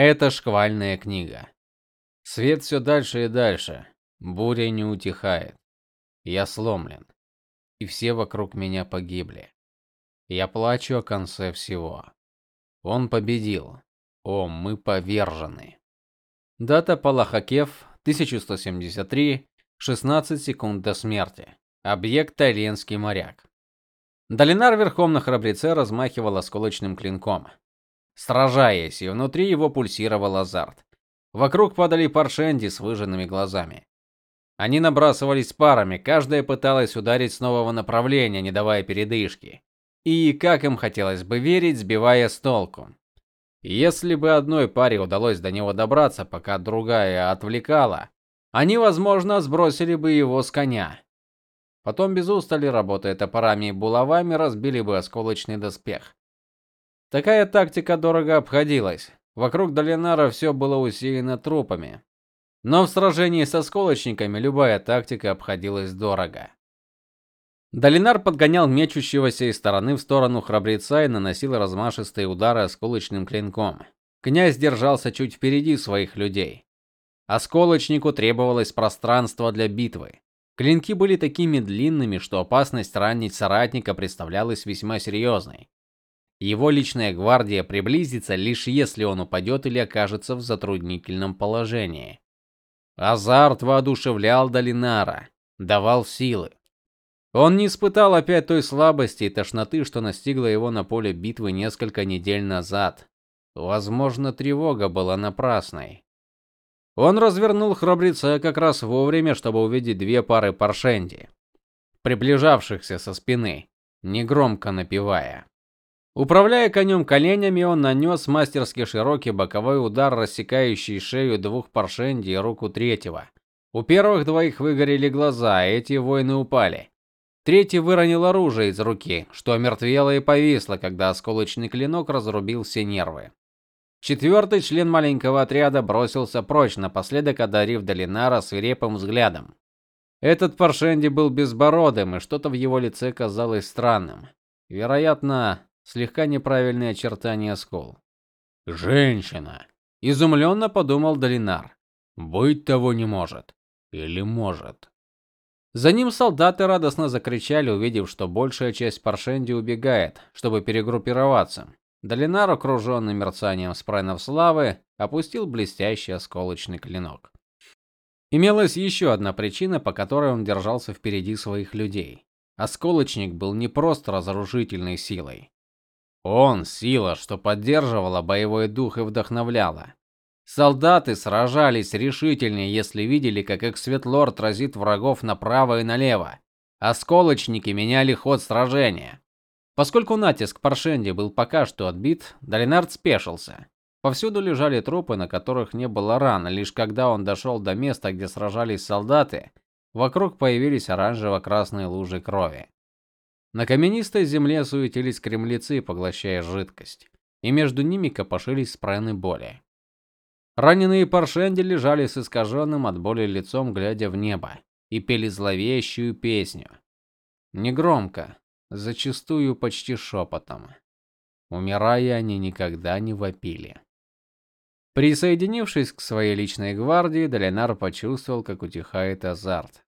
Это шквальная книга. Свет все дальше и дальше. Буря не утихает. Я сломлен. И все вокруг меня погибли. Я плачу о конце всего. Он победил. О, мы повержены. Дата Палахакев 1173, 16 секунд до смерти. Объект Тайленский моряк. Долинар верхом на храбреце размахивал осколочным клинком сражаясь, и внутри его пульсировал азарт. Вокруг падали паршенди с выжженными глазами. Они набрасывались парами, каждая пыталась ударить с нового направления, не давая передышки. И, как им хотелось бы верить, сбивая с толку. Если бы одной паре удалось до него добраться, пока другая отвлекала, они, возможно, сбросили бы его с коня. Потом без устали, работая топорами и булавами, разбили бы осколочный доспех. Такая тактика дорого обходилась. Вокруг Долинара все было усеяно трупами. Но в сражении со сколочниками любая тактика обходилась дорого. Долинар подгонял мечущегося из стороны в сторону храбреца и наносил размашистые удары осколочным клинком. Князь держался чуть впереди своих людей. Осколочнику требовалось пространство для битвы. Клинки были такими длинными, что опасность ранить соратника представлялась весьма серьезной. Его личная гвардия приблизится лишь если он упадет или окажется в затруднительном положении. Азарт воодушевлял Долинара, давал силы. Он не испытал опять той слабости и тошноты, что настигла его на поле битвы несколько недель назад. Возможно, тревога была напрасной. Он развернул храбреца как раз вовремя, чтобы увидеть две пары паршенди, приближавшихся со спины, негромко напевая. Управляя конем коленями, он нанес мастерски широкий боковой удар, рассекающий шею двух паршенди и руку третьего. У первых двоих выгорели глаза, эти воины упали. Третий выронил оружие из руки, что омертвело и повисло, когда осколочный клинок разрубил все нервы. Четвертый член маленького отряда бросился прочь, напоследок одарив Долинара свирепым взглядом. Этот паршенди был безбородым, и что-то в его лице казалось странным. Вероятно, слегка неправильные очертания скул. Женщина, изумленно подумал Долинар. Быть того не может. Или может. За ним солдаты радостно закричали, увидев, что большая часть Паршенди убегает, чтобы перегруппироваться. Долинар, окруженный мерцанием спренов славы, опустил блестящий осколочный клинок. Имелась еще одна причина, по которой он держался впереди своих людей. Осколочник был не просто разрушительной силой. Он сила, что поддерживала боевой дух и вдохновляла. Солдаты сражались решительнее, если видели, как их светлорд разит врагов направо и налево. Осколочники меняли ход сражения. Поскольку натиск Паршенди был пока что отбит, Долинард спешился. Повсюду лежали трупы, на которых не было ран, лишь когда он дошел до места, где сражались солдаты, вокруг появились оранжево-красные лужи крови. На каменистой земле суетились кремлецы, поглощая жидкость, и между ними копошились спрены боли. Раненые паршенди лежали с искаженным от боли лицом, глядя в небо, и пели зловещую песню. Негромко, зачастую почти шепотом. Умирая, они никогда не вопили. Присоединившись к своей личной гвардии, Долинар почувствовал, как утихает азарт.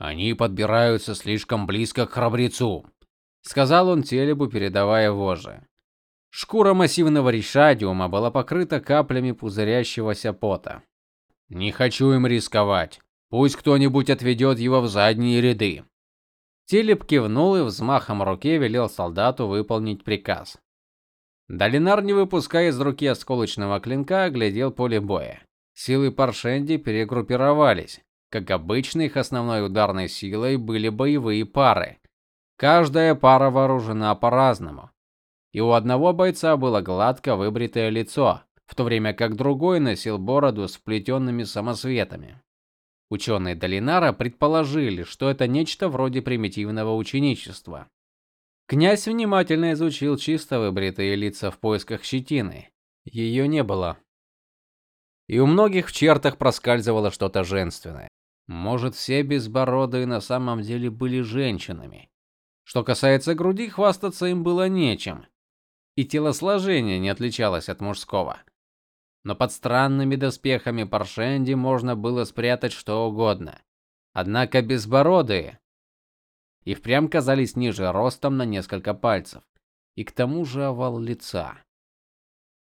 Они подбираются слишком близко к храбрецу, сказал он Телебу, передавая вожжи. Шкура массивного решадиума была покрыта каплями пузырящегося пота. Не хочу им рисковать. Пусть кто-нибудь отведет его в задние ряды. Телеб кивнул и взмахом руки велел солдату выполнить приказ. Долинар, не выпуская из руки осколочного клинка, оглядел поле боя. Силы Паршенди перегруппировались. Как обычно, их основной ударной силой были боевые пары. Каждая пара вооружена по-разному. И у одного бойца было гладко выбритое лицо, в то время как другой носил бороду с вплетенными самосветами. Ученые Долинара предположили, что это нечто вроде примитивного ученичества. Князь внимательно изучил чисто выбритые лица в поисках щетины. Ее не было. И у многих в чертах проскальзывало что-то женственное. Может, все безбородые на самом деле были женщинами. Что касается груди, хвастаться им было нечем. И телосложение не отличалось от мужского. но под странными доспехами Паршенди можно было спрятать что угодно. Однако безбородые и впрямь казались ниже ростом на несколько пальцев, и к тому же овал лица.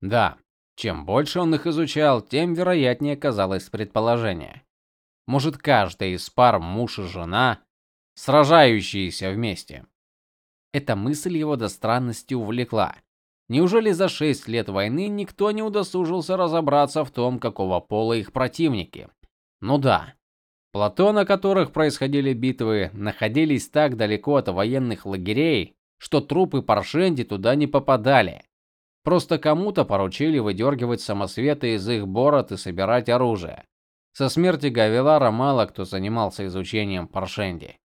Да, чем больше он их изучал, тем вероятнее казалось предположение. Может, каждая из пар муж и жена, сражающиеся вместе. Эта мысль его до странности увлекла. Неужели за шесть лет войны никто не удосужился разобраться в том, какого пола их противники? Ну да. Плато, на которых происходили битвы, находились так далеко от военных лагерей, что трупы Паршенди туда не попадали. Просто кому-то поручили выдергивать самосветы из их бород и собирать оружие. Со смерти Гавилара мало кто занимался изучением Паршенди.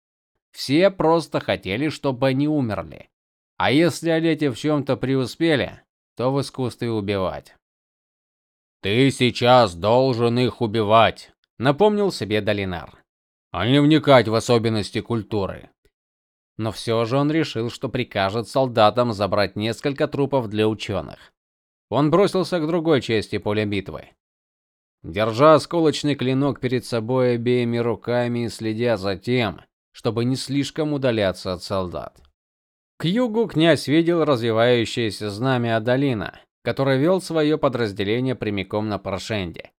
Все просто хотели, чтобы они умерли. А если Олети в чем то преуспели, то в искусстве убивать. Ты сейчас должен их убивать, напомнил себе Долинар. А не вникать в особенности культуры. Но все же он решил, что прикажет солдатам забрать несколько трупов для ученых. Он бросился к другой части поля битвы. Держа осколочный клинок перед собой обеими руками и следя за тем, чтобы не слишком удаляться от солдат. К югу князь видел развивающееся знамя Адалина, который вел свое подразделение прямиком на Паршенде.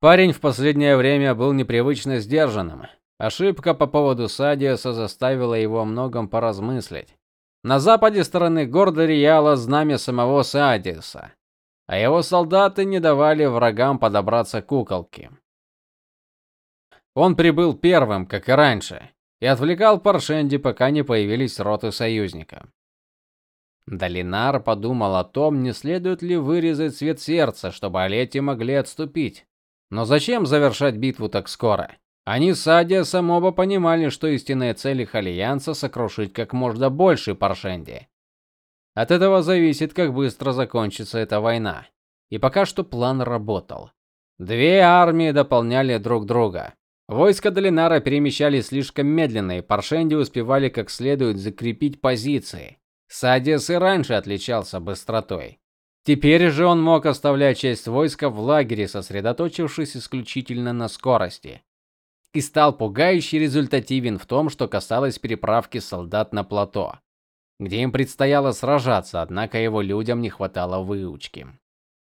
Парень в последнее время был непривычно сдержанным. Ошибка по поводу Садиаса заставила его о многом поразмыслить. На западе стороны города Риала знамя самого Садиаса, а его солдаты не давали врагам подобраться к куколке. Он прибыл первым, как и раньше, и отвлекал Паршенди, пока не появились роты союзника. Долинар подумал о том, не следует ли вырезать цвет сердца, чтобы Олети могли отступить. Но зачем завершать битву так скоро? Они с Адиасом оба понимали, что истинная цель их альянса сокрушить как можно больше Паршенди. От этого зависит, как быстро закончится эта война. И пока что план работал. Две армии дополняли друг друга. Войска Долинара перемещались слишком медленно, и Паршенди успевали как следует закрепить позиции. Садис и раньше отличался быстротой. Теперь же он мог оставлять часть войска в лагере, сосредоточившись исключительно на скорости. И стал пугающе результативен в том, что касалось переправки солдат на плато, где им предстояло сражаться, однако его людям не хватало выучки.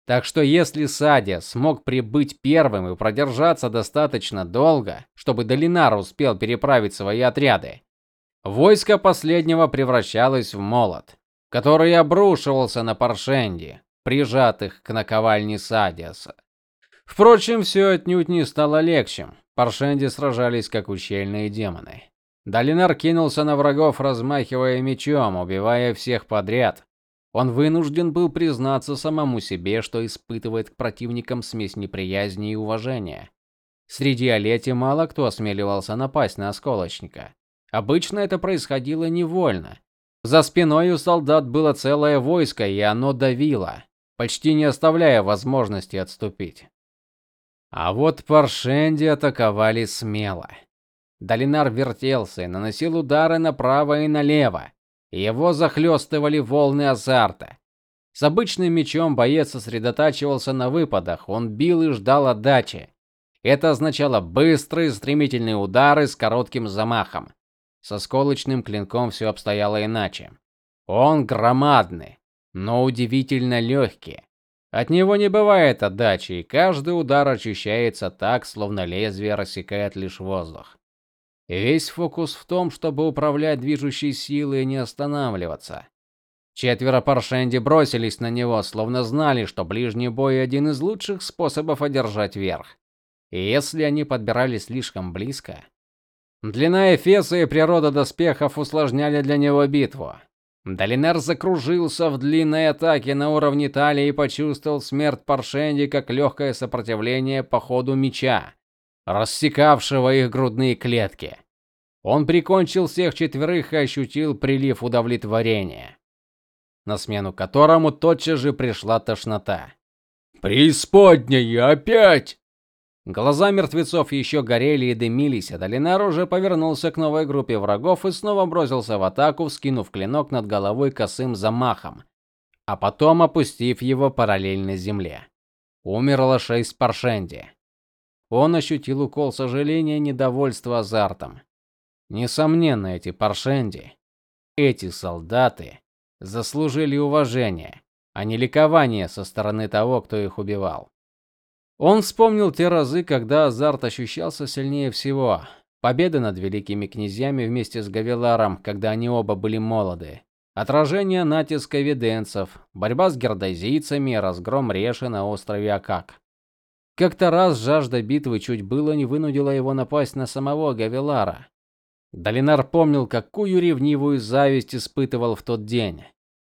Так что если Садия смог прибыть первым и продержаться достаточно долго, чтобы Долинар успел переправить свои отряды, войско последнего превращалось в молот, который обрушивался на Паршенди, прижатых к наковальне Садиаса. Впрочем, все отнюдь не стало легче. Паршенди сражались как ущельные демоны. Долинар кинулся на врагов, размахивая мечом, убивая всех подряд, он вынужден был признаться самому себе, что испытывает к противникам смесь неприязни и уважения. Среди Олети мало кто осмеливался напасть на осколочника. Обычно это происходило невольно. За спиной у солдат было целое войско, и оно давило, почти не оставляя возможности отступить. А вот Паршенди атаковали смело. Долинар вертелся и наносил удары направо и налево, его захлестывали волны азарта. С обычным мечом боец сосредотачивался на выпадах, он бил и ждал отдачи. Это означало быстрые, стремительные удары с коротким замахом. Со сколочным клинком все обстояло иначе. Он громадный, но удивительно легкий. От него не бывает отдачи, и каждый удар ощущается так, словно лезвие рассекает лишь воздух. Весь фокус в том, чтобы управлять движущей силой и не останавливаться. Четверо Паршенди бросились на него, словно знали, что ближний бой один из лучших способов одержать верх. И если они подбирались слишком близко, длина эфеса и природа доспехов усложняли для него битву. Долинар закружился в длинной атаке на уровне талии и почувствовал смерть Паршенди как легкое сопротивление по ходу меча рассекавшего их грудные клетки. Он прикончил всех четверых и ощутил прилив удовлетворения, на смену которому тотчас же пришла тошнота. Преисподняя опять. Глаза мертвецов еще горели и дымились, а Долинар уже повернулся к новой группе врагов и снова бросился в атаку, вскинув клинок над головой косым замахом, а потом опустив его параллельно земле. умерло шесть паршенди. Он ощутил укол сожаления недовольства азартом. Несомненно, эти паршенди, эти солдаты заслужили уважение, а не ликование со стороны того, кто их убивал. Он вспомнил те разы, когда азарт ощущался сильнее всего. Победа над великими князьями вместе с Гавеларом, когда они оба были молоды. Отражение натиска виденцев, борьба с гердозийцами разгром Реши на острове Акак. Как-то раз жажда битвы чуть было не вынудила его напасть на самого Гавелара. Долинар помнил, какую ревнивую зависть испытывал в тот день.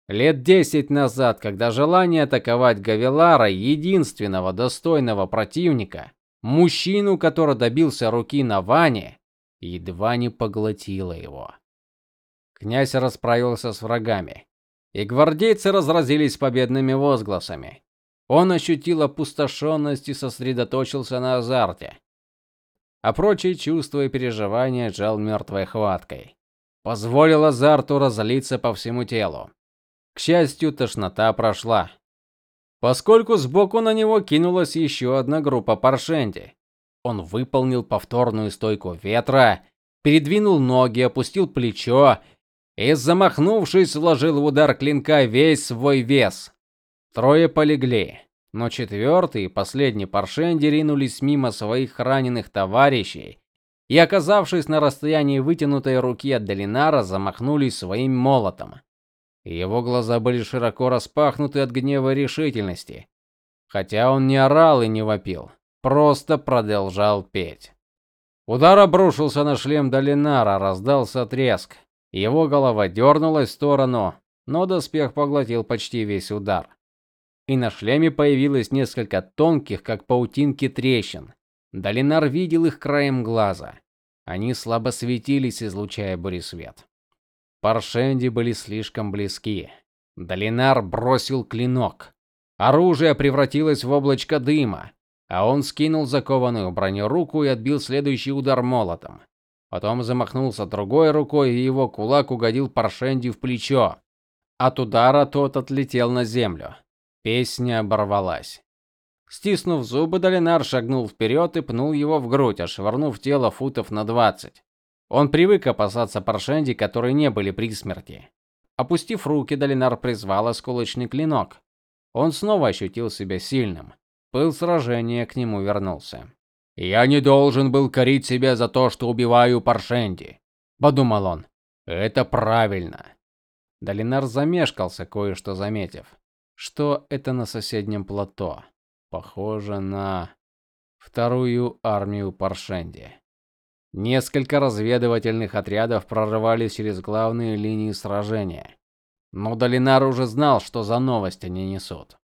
Лет десять назад, когда желание атаковать Гавелара, единственного достойного противника, мужчину, который добился руки на Ване, едва не поглотило его. Князь расправился с врагами, и гвардейцы разразились победными возгласами. Он ощутил опустошенность и сосредоточился на азарте. А прочие чувства и переживания сжал мертвой хваткой. Позволил азарту разлиться по всему телу. К счастью, тошнота прошла. Поскольку сбоку на него кинулась еще одна группа паршенди. Он выполнил повторную стойку ветра, передвинул ноги, опустил плечо и, замахнувшись, вложил в удар клинка весь свой вес. Трое полегли, но четвертый и последний паршенди ринулись мимо своих раненых товарищей и, оказавшись на расстоянии вытянутой руки от Долинара, замахнулись своим молотом. Его глаза были широко распахнуты от гнева и решительности, хотя он не орал и не вопил, просто продолжал петь. Удар обрушился на шлем Долинара, раздался треск. Его голова дернулась в сторону, но доспех поглотил почти весь удар. И на шлеме появилось несколько тонких, как паутинки трещин. Долинар видел их краем глаза. Они слабо светились, излучая буресвет. Паршенди были слишком близки. Долинар бросил клинок. Оружие превратилось в облачко дыма, а он скинул закованную броню руку и отбил следующий удар молотом. Потом замахнулся другой рукой, и его кулак угодил Паршенди в плечо. От удара тот отлетел на землю. Песня оборвалась. Стиснув зубы, Долинар шагнул вперед и пнул его в грудь, ошвырнув тело футов на двадцать. Он привык опасаться Паршенди, которые не были при смерти. Опустив руки, Долинар призвал осколочный клинок. Он снова ощутил себя сильным. Пыл сражения к нему вернулся. Я не должен был корить себя за то, что убиваю Паршенди, подумал он. Это правильно. Долинар замешкался, кое-что заметив. Что это на соседнем плато? Похоже на вторую армию Паршенди. Несколько разведывательных отрядов прорывались через главные линии сражения. Но Долинар уже знал, что за новости они несут.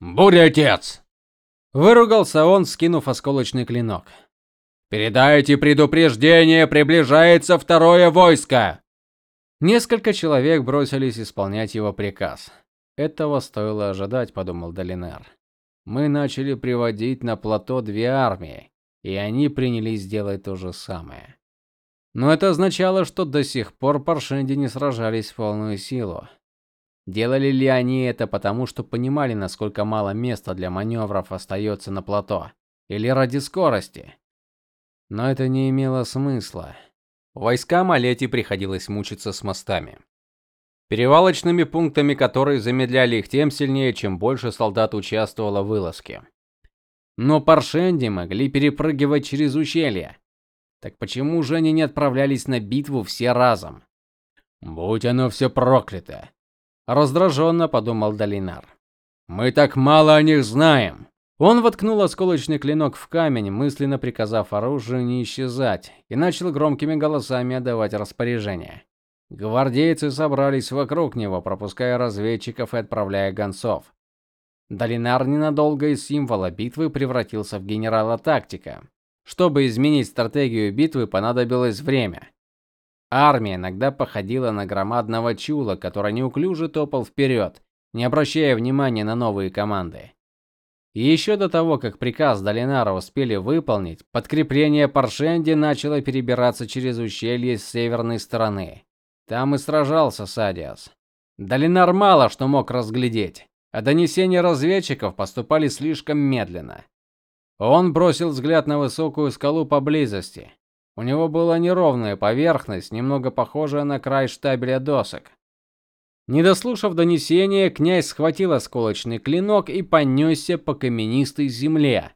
"Буря, отец!" Выругался он, скинув осколочный клинок. Передайте предупреждение, приближается второе войско. Несколько человек бросились исполнять его приказ. Этого стоило ожидать, подумал Долинар. Мы начали приводить на плато две армии, и они принялись делать то же самое. Но это означало, что до сих пор паршенди не сражались в полную силу. Делали ли они это потому, что понимали, насколько мало места для маневров остается на плато, или ради скорости? Но это не имело смысла. Войскам Алети приходилось мучиться с мостами, перевалочными пунктами, которые замедляли их тем сильнее, чем больше солдат участвовало в вылазке. Но паршенди могли перепрыгивать через ущелья. Так почему же они не отправлялись на битву все разом? Будь оно все проклято, раздраженно подумал Долинар. Мы так мало о них знаем. Он воткнул осколочный клинок в камень, мысленно приказав оружию не исчезать, и начал громкими голосами отдавать распоряжения. Гвардейцы собрались вокруг него, пропуская разведчиков и отправляя гонцов. Долинар ненадолго из символа битвы превратился в генерала тактика. Чтобы изменить стратегию битвы, понадобилось время. Армия иногда походила на громадного чула, который неуклюже топал вперед, не обращая внимания на новые команды. И еще до того, как приказ Долинара успели выполнить, подкрепление Паршенди начало перебираться через ущелье с северной стороны. Там и сражался Садиас. Долинар мало что мог разглядеть. а донесения разведчиков поступали слишком медленно. Он бросил взгляд на высокую скалу поблизости. У него была неровная поверхность, немного похожая на край штабеля досок. Не дослушав донесения, князь схватил осколочный клинок и понесся по каменистой земле,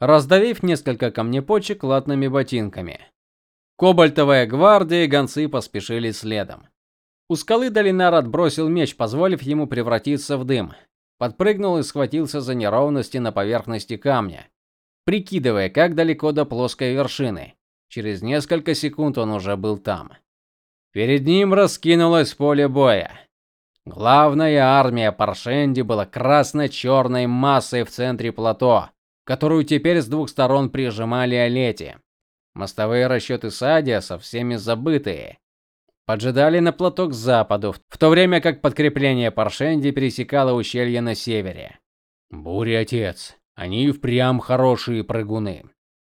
раздавив несколько камнепочек латными ботинками. Кобальтовая гвардия и гонцы поспешили следом. У скалы Долинар отбросил меч, позволив ему превратиться в дым. Подпрыгнул и схватился за неровности на поверхности камня, прикидывая, как далеко до плоской вершины. Через несколько секунд он уже был там. Перед ним раскинулось поле боя. Главная армия Паршенди была красно-черной массой в центре плато, которую теперь с двух сторон прижимали Олети. Мостовые расчеты Садия всеми забытые. Поджидали на плато к западу, в то время как подкрепление Паршенди пересекало ущелье на севере. Буря, отец, они впрямь хорошие прыгуны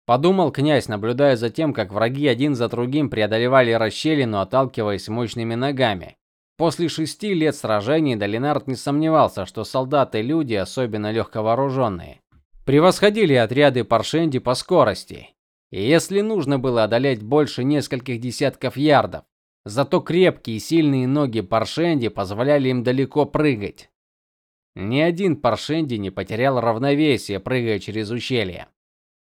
подумал князь, наблюдая за тем, как враги один за другим преодолевали расщелину, отталкиваясь мощными ногами. После шести лет сражений Долинард не сомневался, что солдаты люди, особенно легковооруженные, превосходили отряды Паршенди по скорости. И если нужно было одолеть больше нескольких десятков ярдов, зато крепкие и сильные ноги Паршенди позволяли им далеко прыгать. Ни один Паршенди не потерял равновесие, прыгая через ущелье.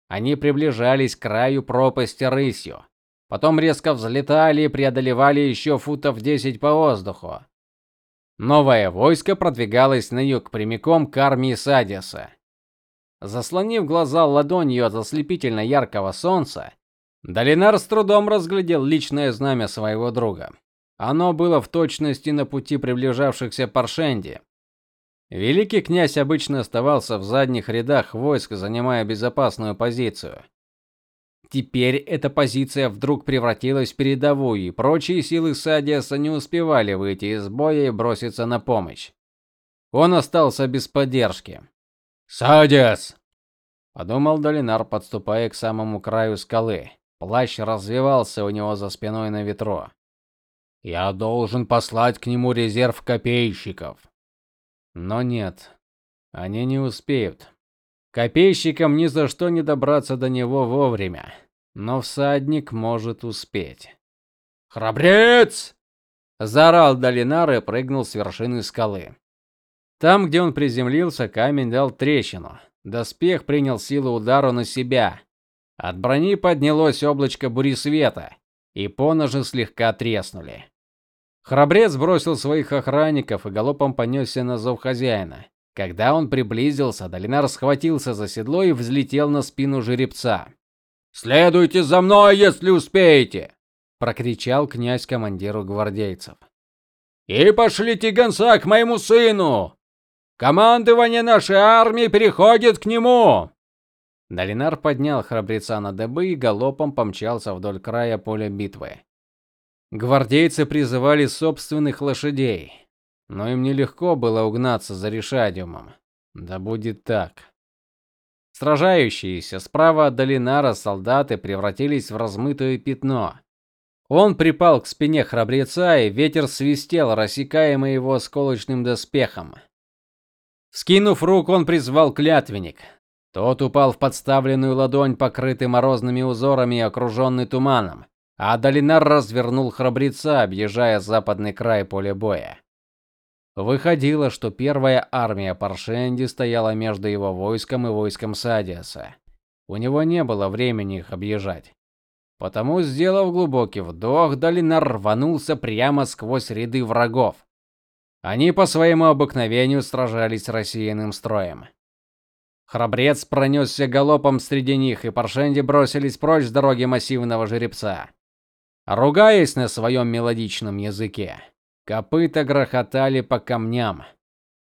Они приближались к краю пропасти рысью. Потом резко взлетали и преодолевали еще футов 10 по воздуху. Новое войско продвигалось на юг прямиком к армии Садиса. Заслонив глаза ладонью от ослепительно яркого солнца, Долинар с трудом разглядел личное знамя своего друга. Оно было в точности на пути приближавшихся Паршенди. Великий князь обычно оставался в задних рядах войск, занимая безопасную позицию. Теперь эта позиция вдруг превратилась в передовую, и прочие силы Садиаса не успевали выйти из боя и броситься на помощь. Он остался без поддержки. "Садиас!" подумал Долинар, подступая к самому краю скалы. Плащ развевался у него за спиной на ветру. "Я должен послать к нему резерв копейщиков". Но нет. Они не успеют. Копейщикам ни за что не добраться до него вовремя, но всадник может успеть. Храбрец! заорал Долинар и прыгнул с вершины скалы. Там, где он приземлился, камень дал трещину. Доспех принял силу удара на себя. От брони поднялось облачко бури света, и поножи слегка треснули. Храбрец бросил своих охранников и галопом понесся на зов хозяина. Когда он приблизился, Долинар схватился за седло и взлетел на спину жеребца. "Следуйте за мной, если успеете", прокричал князь командиру гвардейцев. "И пошлите гонца к моему сыну. Командование нашей армии переходит к нему". Долинар поднял храбреца на дыбы и галопом помчался вдоль края поля битвы. Гвардейцы призывали собственных лошадей, но им нелегко было угнаться за Решадиумом. Да будет так. Сражающиеся справа от Долинара солдаты превратились в размытое пятно. Он припал к спине храбреца, и ветер свистел, рассекаемый его осколочным доспехом. Скинув руку, он призвал клятвенник. Тот упал в подставленную ладонь, покрытый морозными узорами и окруженный туманом а Долинар развернул храбреца, объезжая западный край поля боя. Выходило, что первая армия Паршенди стояла между его войском и войском Садиаса. У него не было времени их объезжать. Потому, сделав глубокий вдох, Долинар рванулся прямо сквозь ряды врагов. Они по своему обыкновению сражались с рассеянным строем. Храбрец пронесся галопом среди них, и Паршенди бросились прочь с дороги массивного жеребца ругаясь на своем мелодичном языке. Копыта грохотали по камням.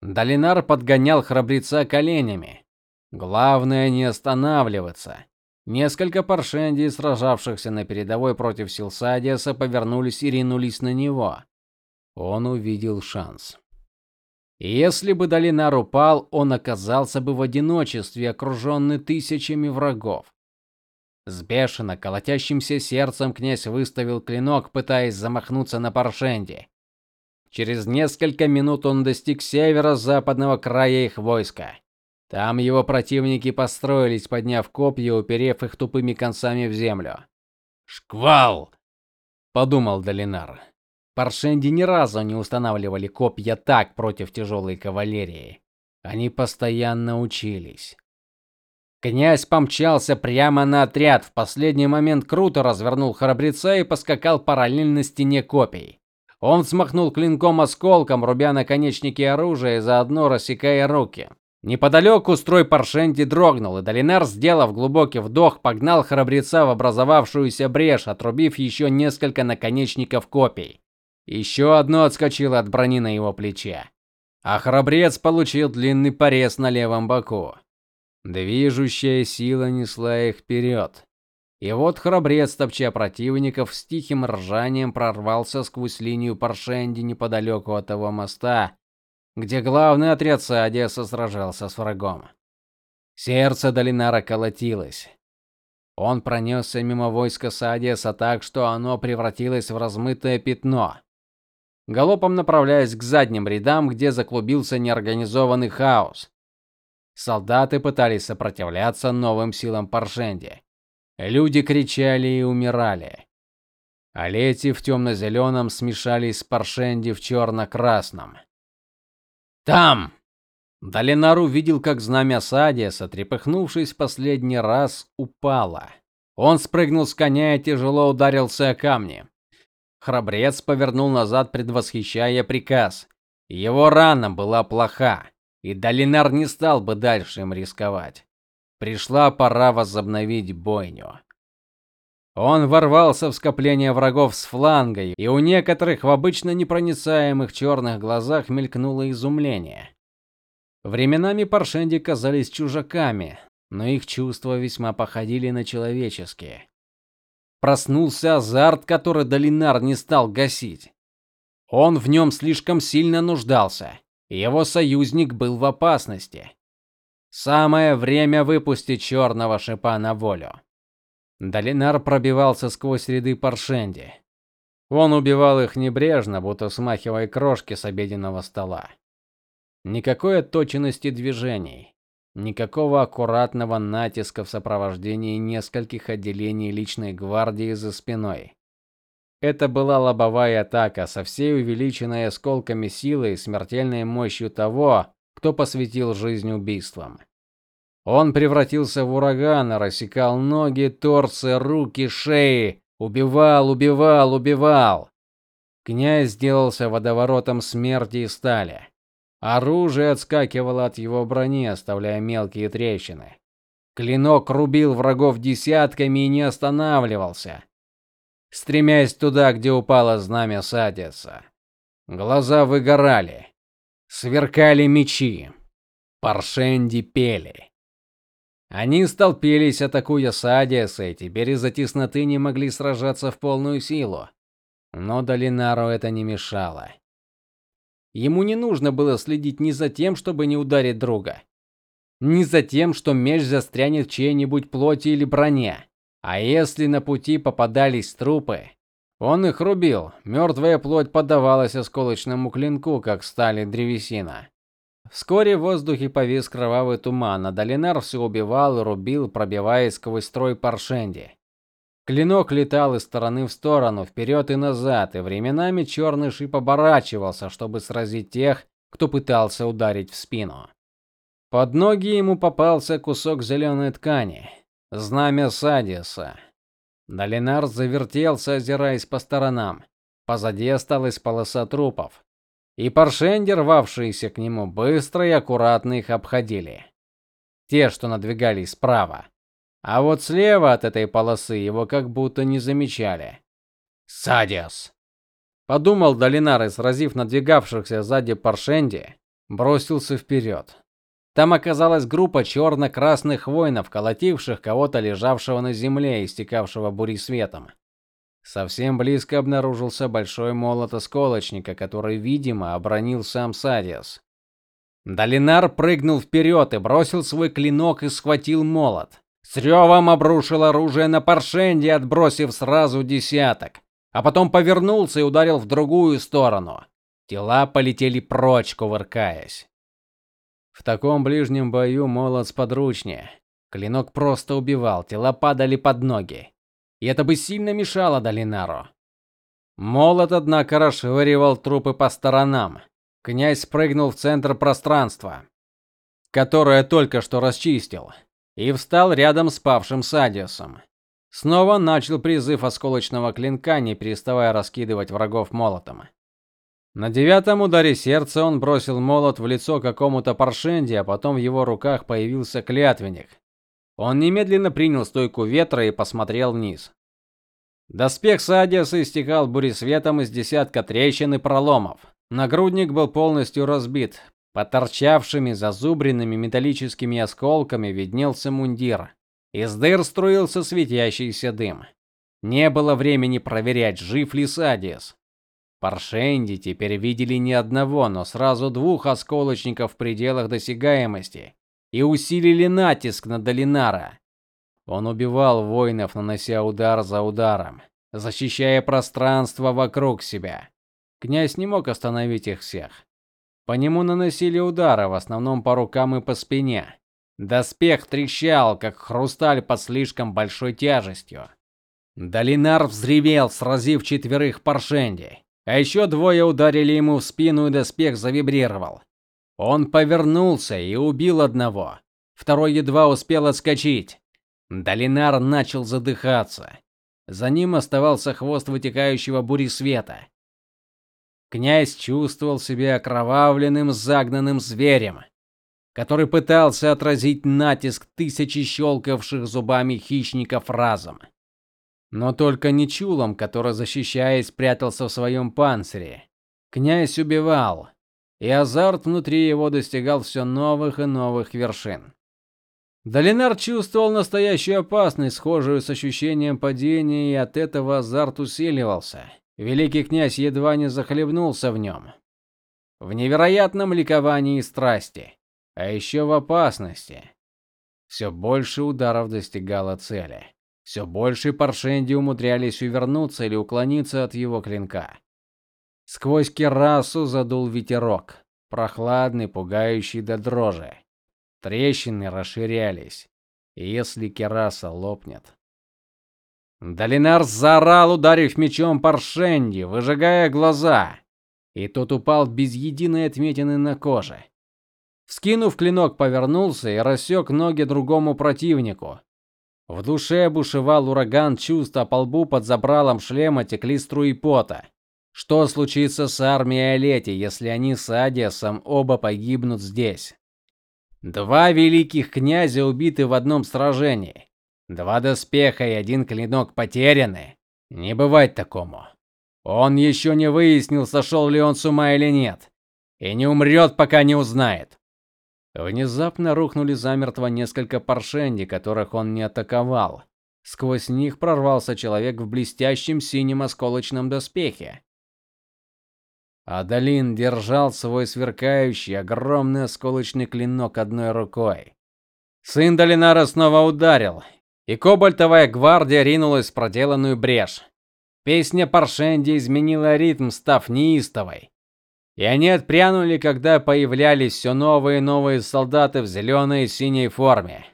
Долинар подгонял храбреца коленями. Главное не останавливаться. Несколько паршенди, сражавшихся на передовой против сил Садиаса, повернулись и ринулись на него. Он увидел шанс. Если бы Долинар упал, он оказался бы в одиночестве, окруженный тысячами врагов. С бешено колотящимся сердцем князь выставил клинок, пытаясь замахнуться на Паршенди. Через несколько минут он достиг северо-западного края их войска. Там его противники построились, подняв копья, уперев их тупыми концами в землю. "Шквал", подумал Долинар. Паршенди ни разу не устанавливали копья так против тяжелой кавалерии. Они постоянно учились. Князь помчался прямо на отряд, в последний момент круто развернул храбреца и поскакал параллельно стене копий. Он взмахнул клинком осколком, рубя наконечники оружия и заодно рассекая руки. Неподалеку строй Паршенди дрогнул, и Долинар, сделав глубокий вдох, погнал храбреца в образовавшуюся брешь, отрубив еще несколько наконечников копий. Еще одно отскочило от брони на его плече. А храбрец получил длинный порез на левом боку. Движущая сила несла их вперед. И вот храбрец, топча противников, с тихим ржанием прорвался сквозь линию Паршенди неподалеку от того моста, где главный отряд Саадиса сражался с врагом. Сердце Долинара колотилось. Он пронесся мимо войска Саадиса так, что оно превратилось в размытое пятно. Галопом направляясь к задним рядам, где заклубился неорганизованный хаос. Солдаты пытались сопротивляться новым силам Паршенди. Люди кричали и умирали. А в темно зеленом смешались с Паршенди в черно красном Там Долинар увидел, как знамя Садиса, трепыхнувшись последний раз, упало. Он спрыгнул с коня и тяжело ударился о камни. Храбрец повернул назад, предвосхищая приказ. Его рана была плоха, и Долинар не стал бы дальше им рисковать. Пришла пора возобновить бойню. Он ворвался в скопление врагов с фланга, и у некоторых в обычно непроницаемых черных глазах мелькнуло изумление. Временами Паршенди казались чужаками, но их чувства весьма походили на человеческие. Проснулся азарт, который Долинар не стал гасить. Он в нем слишком сильно нуждался. Его союзник был в опасности. Самое время выпустить черного шипа на волю. Долинар пробивался сквозь ряды паршенди. Он убивал их небрежно, будто смахивая крошки с обеденного стола. Никакой отточенности движений, никакого аккуратного натиска в сопровождении нескольких отделений личной гвардии за спиной. Это была лобовая атака со всей увеличенной осколками силой и смертельной мощью того, кто посвятил жизнь убийствам. Он превратился в ураган, рассекал ноги, торсы, руки, шеи, убивал, убивал, убивал. Князь сделался водоворотом смерти и стали. Оружие отскакивало от его брони, оставляя мелкие трещины. Клинок рубил врагов десятками и не останавливался, стремясь туда, где упало знамя Садиса. Глаза выгорали. Сверкали мечи. Паршенди пели. Они столпились, атакуя Садиаса, и теперь из-за тесноты не могли сражаться в полную силу. Но Долинару это не мешало. Ему не нужно было следить ни за тем, чтобы не ударить друга, ни за тем, что меч застрянет в чьей-нибудь плоти или броне. А если на пути попадались трупы, он их рубил. Мертвая плоть поддавалась осколочному клинку, как стали древесина. Вскоре в воздухе повис кровавый туман, а Долинар все убивал и рубил, пробиваясь сквозь строй паршенди. Клинок летал из стороны в сторону, вперед и назад, и временами черный шип оборачивался, чтобы сразить тех, кто пытался ударить в спину. Под ноги ему попался кусок зеленой ткани, знамя Садиса. Долинар завертелся, озираясь по сторонам. Позади осталась полоса трупов. И паршенди, рвавшиеся к нему, быстро и аккуратно их обходили. Те, что надвигались справа. А вот слева от этой полосы его как будто не замечали. Садиас, подумал Долинар и, сразив надвигавшихся сзади паршенди, бросился вперед. Там оказалась группа черно красных воинов, колотивших кого-то лежавшего на земле, истекавшего буресветом. Совсем близко обнаружился большой молот осколочника, который, видимо, обронил сам Садиас. Долинар прыгнул вперед и бросил свой клинок и схватил молот. С ревом обрушил оружие на Паршенди, отбросив сразу десяток, а потом повернулся и ударил в другую сторону. Тела полетели прочь, кувыркаясь. В таком ближнем бою молот сподручнее. Клинок просто убивал, тела падали под ноги. И это бы сильно мешало Долинару. Молот, однако, расшвыривал трупы по сторонам. Князь прыгнул в центр пространства, которое только что расчистил, и встал рядом с павшим Садиусом. Снова начал призыв осколочного клинка, не переставая раскидывать врагов молотом. На девятом ударе сердца он бросил молот в лицо какому-то паршенди, а потом в его руках появился клятвенник. Он немедленно принял стойку ветра и посмотрел вниз. Доспех Садиаса истекал буресветом из десятка трещин и проломов. Нагрудник был полностью разбит. Под торчавшими зазубренными металлическими осколками виднелся мундир. Из дыр струился светящийся дым. Не было времени проверять, жив ли Садиас. Паршенди теперь видели не одного, но сразу двух осколочников в пределах досягаемости и усилили натиск на Долинара. Он убивал воинов, нанося удар за ударом, защищая пространство вокруг себя. Князь не мог остановить их всех. По нему наносили удары, в основном по рукам и по спине. Доспех трещал, как хрусталь под слишком большой тяжестью. Долинар взревел, сразив четверых паршенди. А еще двое ударили ему в спину, и доспех завибрировал. Он повернулся и убил одного. Второй едва успел отскочить. Долинар начал задыхаться. За ним оставался хвост вытекающего бури света. Князь чувствовал себя окровавленным, загнанным зверем, который пытался отразить натиск тысячи щелкавших зубами хищников разом. Но только не чулом, который, защищаясь, прятался в своем панцире. Князь убивал, и азарт внутри его достигал все новых и новых вершин. Долинар чувствовал настоящую опасность, схожую с ощущением падения, и от этого азарт усиливался. Великий князь едва не захлебнулся в нем. В невероятном ликовании и страсти, а еще в опасности. Все больше ударов достигало цели. Все больше паршенди умудрялись увернуться или уклониться от его клинка. Сквозь керасу задул ветерок, прохладный, пугающий до дрожи. Трещины расширялись. Если кераса лопнет, Долинар заорал, ударив мечом Паршенди, выжигая глаза, и тот упал без единой отметины на коже. Скинув клинок, повернулся и рассек ноги другому противнику, в душе бушевал ураган чувств, а по лбу под забралом шлема текли струи пота. Что случится с армией Олети, если они с Адиасом оба погибнут здесь? Два великих князя убиты в одном сражении. Два доспеха и один клинок потеряны. Не бывать такому. Он еще не выяснил, сошел ли он с ума или нет, и не умрет, пока не узнает. Внезапно рухнули замертво несколько паршенди, которых он не атаковал. Сквозь них прорвался человек в блестящем синем осколочном доспехе. Адалин держал свой сверкающий огромный осколочный клинок одной рукой. Сын Долинара снова ударил, и кобальтовая гвардия ринулась в проделанную брешь. Песня Паршенди изменила ритм, став неистовой. И они отпрянули, когда появлялись все новые и новые солдаты в зеленой и синей форме.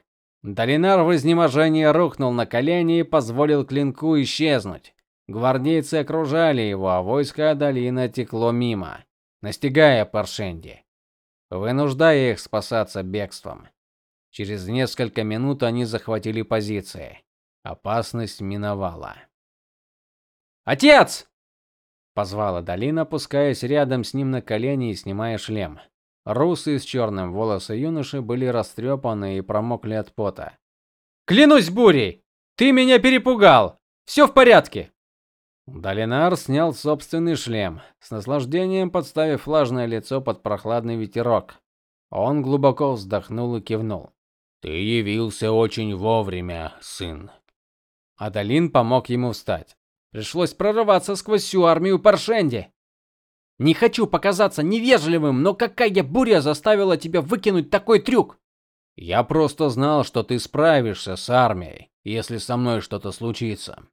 Долинар в изнеможении рухнул на колени и позволил клинку исчезнуть. Гвардейцы окружали его, а войско Адалина текло мимо, настигая Паршенди, вынуждая их спасаться бегством. Через несколько минут они захватили позиции. Опасность миновала. "Отец!" позвала Долина, опускаясь рядом с ним на колени и снимая шлем. Русые с черным волосы юноши были растрепаны и промокли от пота. Клянусь бурей, ты меня перепугал. Все в порядке. Долинар снял собственный шлем, с наслаждением подставив влажное лицо под прохладный ветерок. Он глубоко вздохнул и кивнул. Ты явился очень вовремя, сын. Адалин помог ему встать. Пришлось прорываться сквозь всю армию Паршенди. Не хочу показаться невежливым, но какая буря заставила тебя выкинуть такой трюк? Я просто знал, что ты справишься с армией, если со мной что-то случится.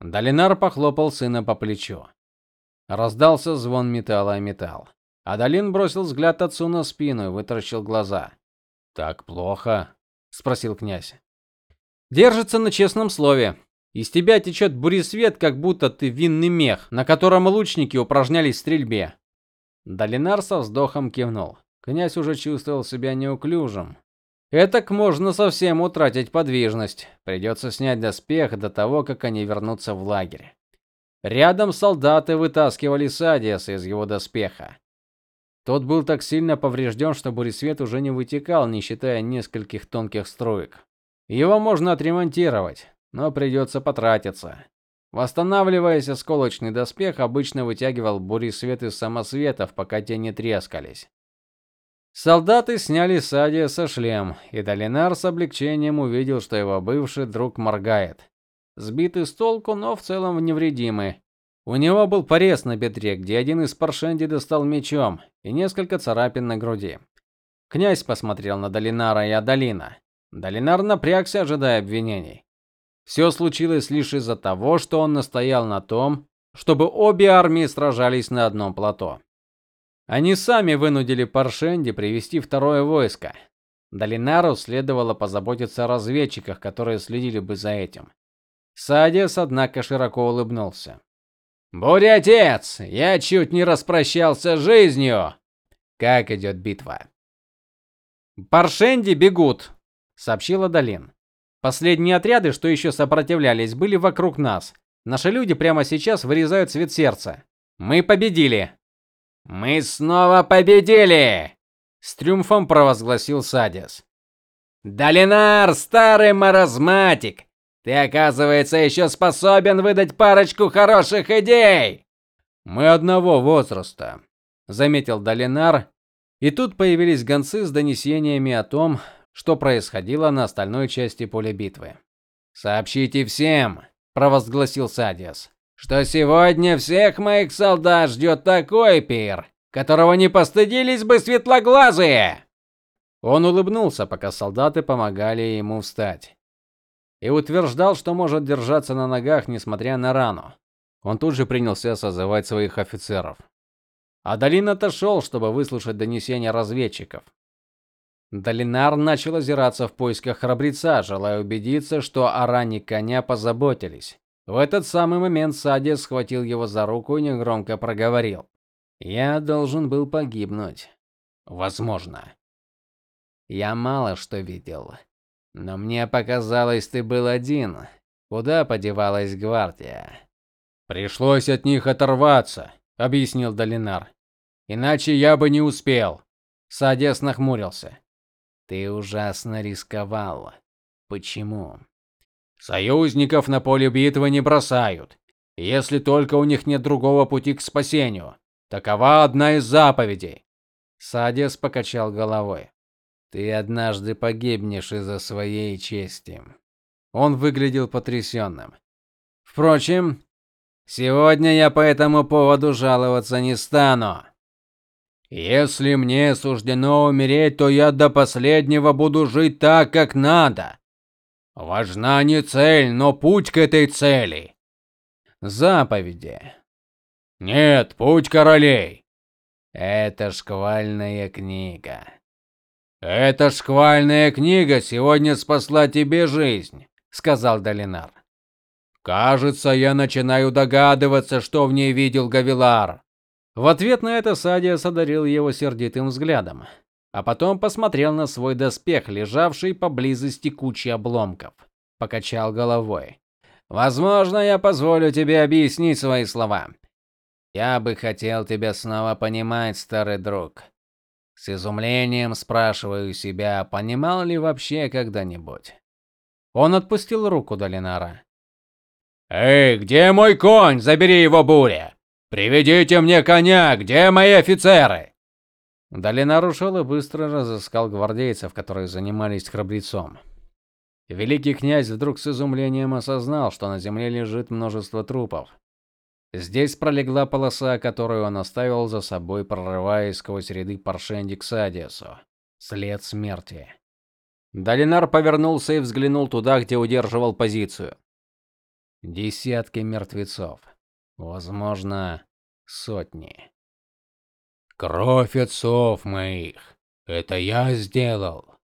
Долинар похлопал сына по плечу. Раздался звон металла о металл. Адалин бросил взгляд отцу на спину и вытаращил глаза. "Так плохо?" Спросил князь. "Держится на честном слове. Из тебя течет буресвет, как будто ты винный мех, на котором лучники упражнялись в стрельбе". Долинар со вздохом кивнул. Князь уже чувствовал себя неуклюжим. Этак можно совсем утратить подвижность. Придется снять доспех до того, как они вернутся в лагерь. Рядом солдаты вытаскивали Садиаса из его доспеха. Тот был так сильно поврежден, что буресвет уже не вытекал, не считая нескольких тонких струек. Его можно отремонтировать, но придется потратиться. Восстанавливаясь, осколочный доспех обычно вытягивал буресвет из самосветов, пока те не трескались. Солдаты сняли Садия со шлем, и Долинар с облегчением увидел, что его бывший друг моргает. Сбитый с толку, но в целом невредимый. У него был порез на бедре, где один из паршенди достал мечом, и несколько царапин на груди. Князь посмотрел на Долинара и Адалина. Долинар напрягся, ожидая обвинений. Все случилось лишь из-за того, что он настоял на том, чтобы обе армии сражались на одном плато. Они сами вынудили Паршенди привести второе войско. Долинару следовало позаботиться о разведчиках, которые следили бы за этим. Садис, однако, широко улыбнулся. Буря отец, я чуть не распрощался с жизнью. Как идет битва? Паршенди бегут, сообщила Долин. Последние отряды, что еще сопротивлялись, были вокруг нас. Наши люди прямо сейчас вырезают цвет сердца. Мы победили. Мы снова победили, с триумфом провозгласил Садис. Долинар, старый маразматик, ты, оказывается, еще способен выдать парочку хороших идей. Мы одного возраста, заметил Долинар, и тут появились гонцы с донесениями о том, что происходило на остальной части поля битвы. Сообщите всем, провозгласил Садиас, что сегодня всех моих солдат ждет такой пир, которого не постыдились бы светлоглазые. Он улыбнулся, пока солдаты помогали ему встать и утверждал, что может держаться на ногах, несмотря на рану. Он тут же принялся созывать своих офицеров. Адалин отошел, чтобы выслушать донесения разведчиков. Долинар начал озираться в поисках храбреца, желая убедиться, что о ране коня позаботились. В этот самый момент Сади схватил его за руку и негромко проговорил: "Я должен был погибнуть. Возможно. Я мало что видел. Но мне показалось, ты был один. Куда подевалась гвардия? Пришлось от них оторваться, объяснил Долинар. Иначе я бы не успел. Садес нахмурился. Ты ужасно рисковал. Почему? Союзников на поле битвы не бросают, если только у них нет другого пути к спасению. Такова одна из заповедей. Садес покачал головой. Ты однажды погибнешь из-за своей чести. Он выглядел потрясенным. Впрочем, сегодня я по этому поводу жаловаться не стану. Если мне суждено умереть, то я до последнего буду жить так, как надо. Важна не цель, но путь к этой цели. Заповеди. Нет, путь королей. Это шквальная книга. Эта шквальная книга сегодня спасла тебе жизнь, сказал Долинар. Кажется, я начинаю догадываться, что в ней видел Гавилар. В ответ на это Садиас одарил его сердитым взглядом, а потом посмотрел на свой доспех, лежавший поблизости кучи обломков. Покачал головой. Возможно, я позволю тебе объяснить свои слова. Я бы хотел тебя снова понимать, старый друг. С изумлением спрашиваю себя, понимал ли вообще когда-нибудь. Он отпустил руку Долинара. Эй, где мой конь? Забери его, буря. Приведите мне коня, где мои офицеры? Долинар ушел и быстро разыскал гвардейцев, которые занимались храбрецом. Великий князь вдруг с изумлением осознал, что на земле лежит множество трупов. Здесь пролегла полоса, которую он оставил за собой, прорываясь сквозь ряды Паршенди к Садиасу. След смерти. Долинар повернулся и взглянул туда, где удерживал позицию. Десятки мертвецов. Возможно, сотни. Кровь отцов моих. Это я сделал.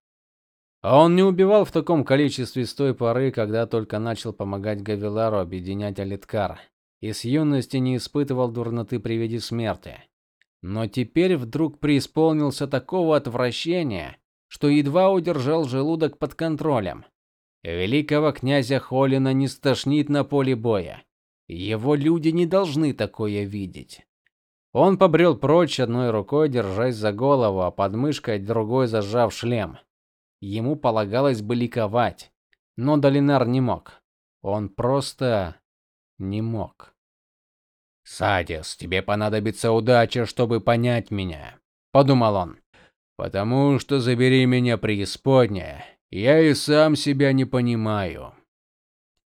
А он не убивал в таком количестве с той поры, когда только начал помогать Гавилару объединять Алиткар, и с юности не испытывал дурноты при виде смерти. Но теперь вдруг преисполнился такого отвращения, что едва удержал желудок под контролем. Великого князя Холина не стошнит на поле боя. Его люди не должны такое видеть. Он побрел прочь одной рукой, держась за голову, а под мышкой другой зажав шлем. Ему полагалось бы ликовать, но Долинар не мог. Он просто не мог. Садис, тебе понадобится удача, чтобы понять меня, подумал он. Потому что забери меня преисподняя, я и сам себя не понимаю.